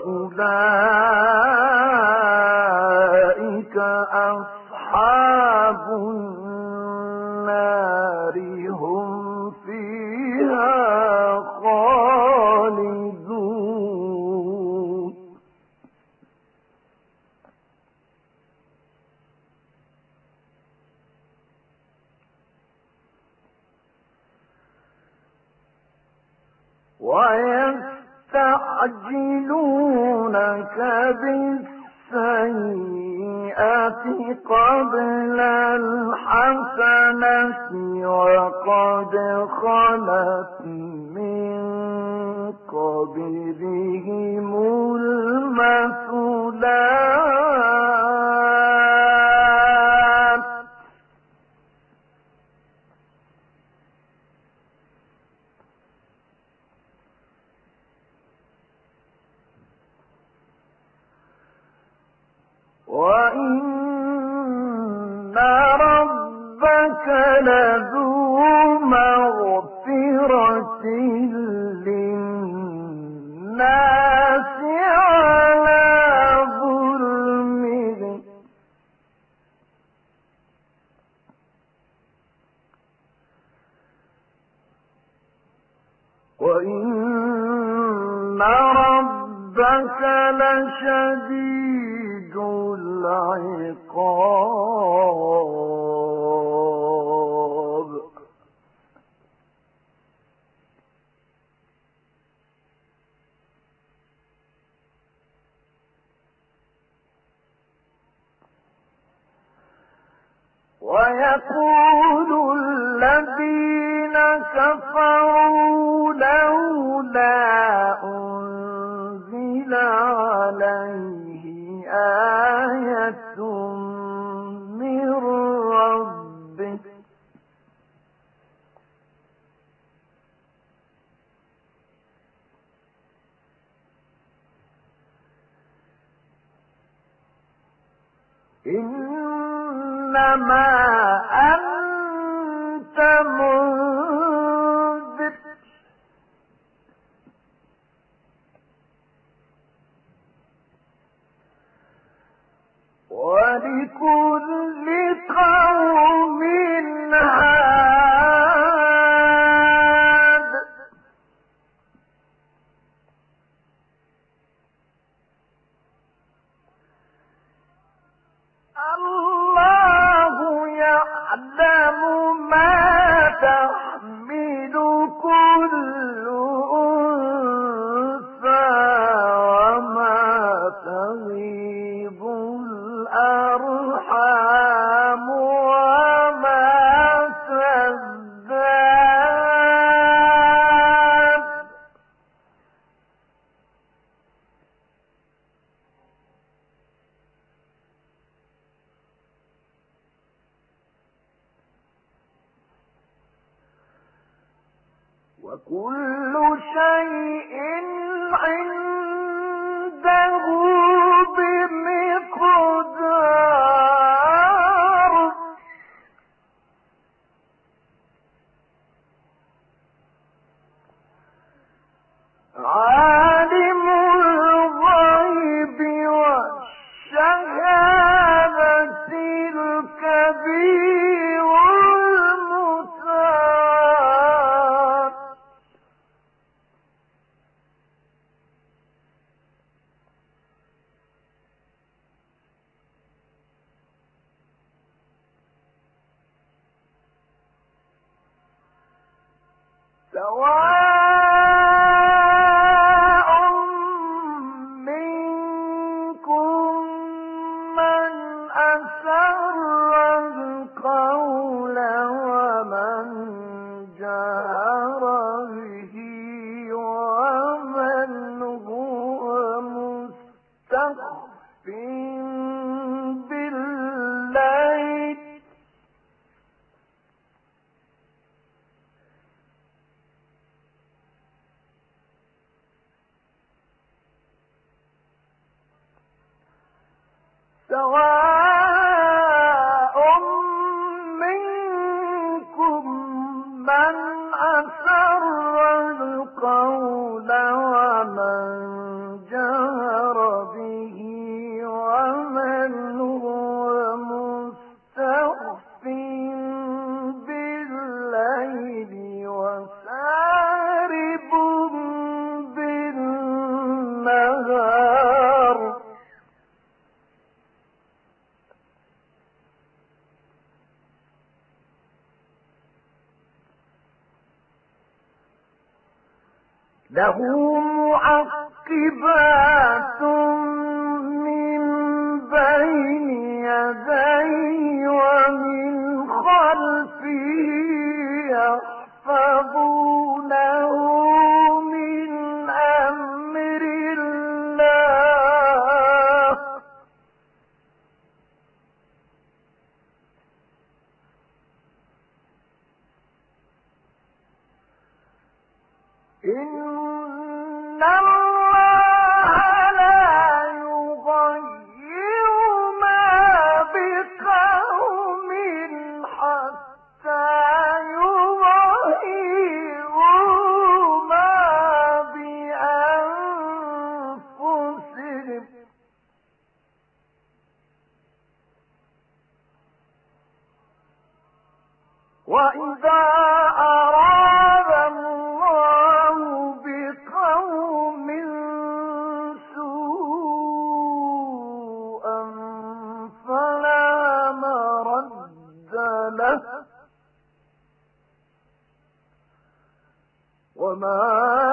وأولئك قبلهم وإن ربك لشديد العقاب إنما أنت منذر له معقبات من بين يديه ومن خلفه يحفظونه من أمر الله. إن ويسبح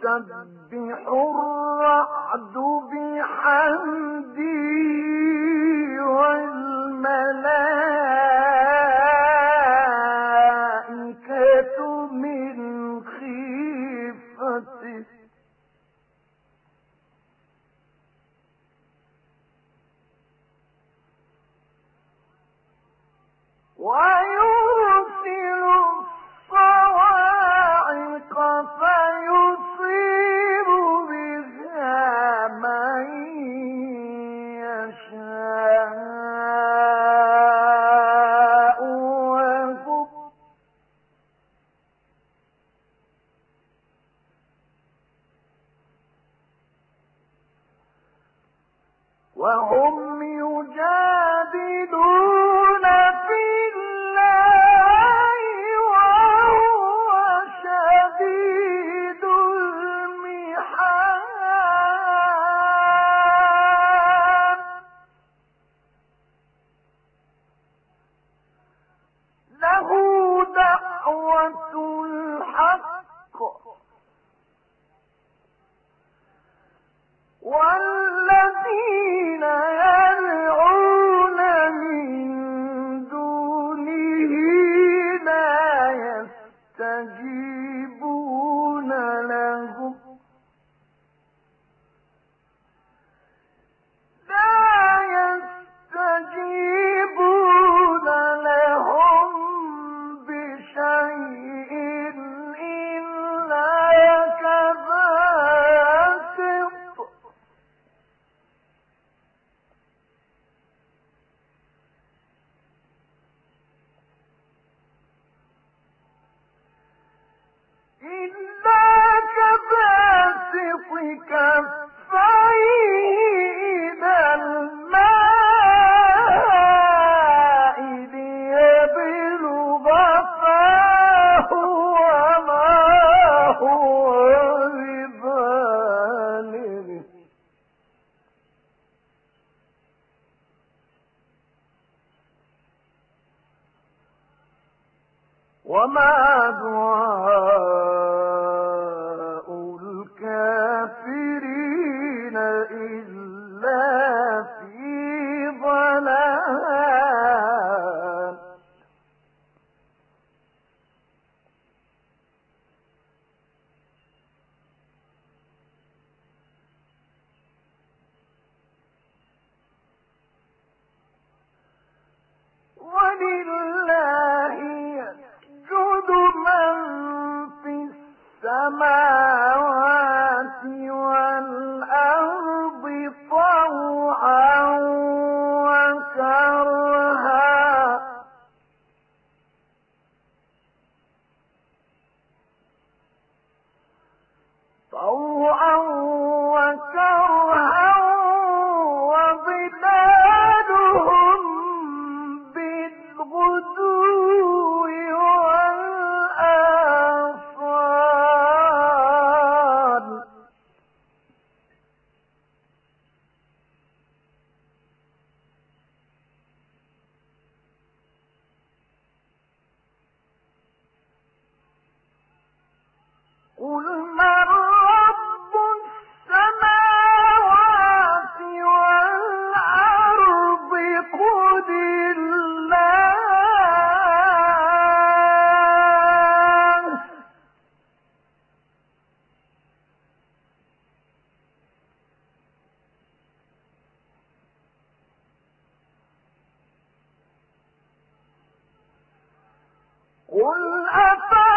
stand كفيه وظلالهم قل أفاتخذتم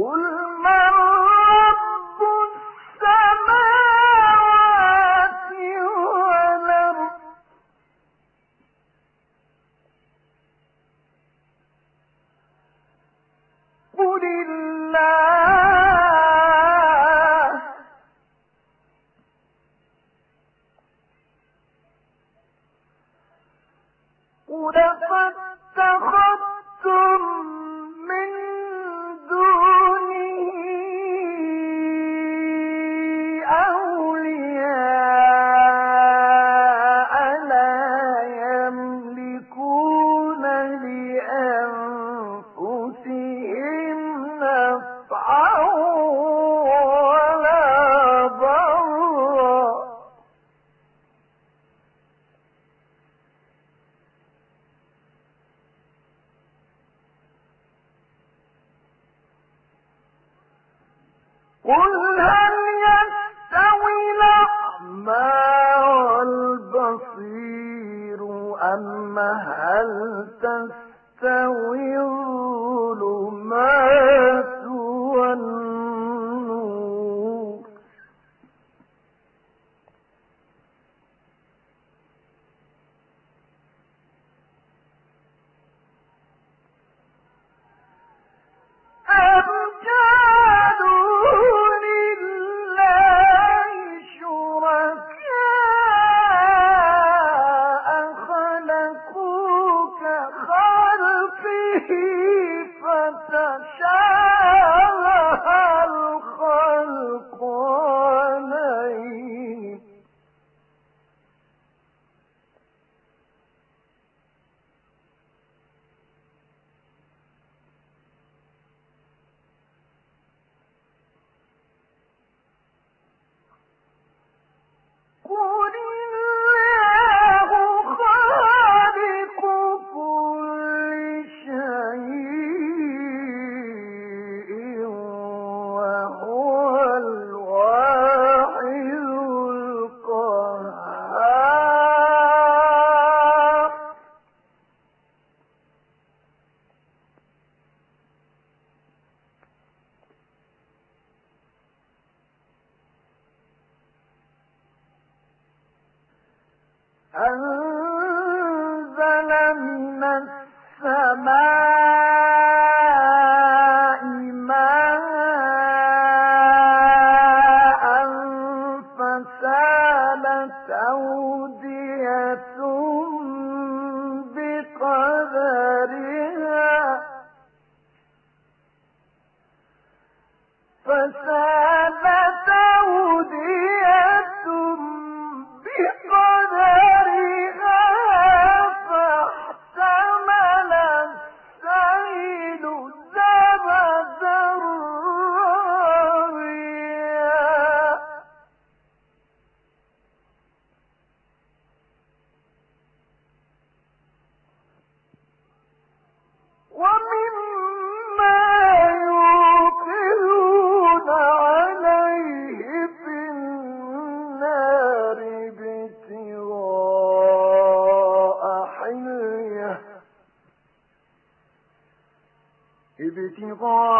قل ما الظالمين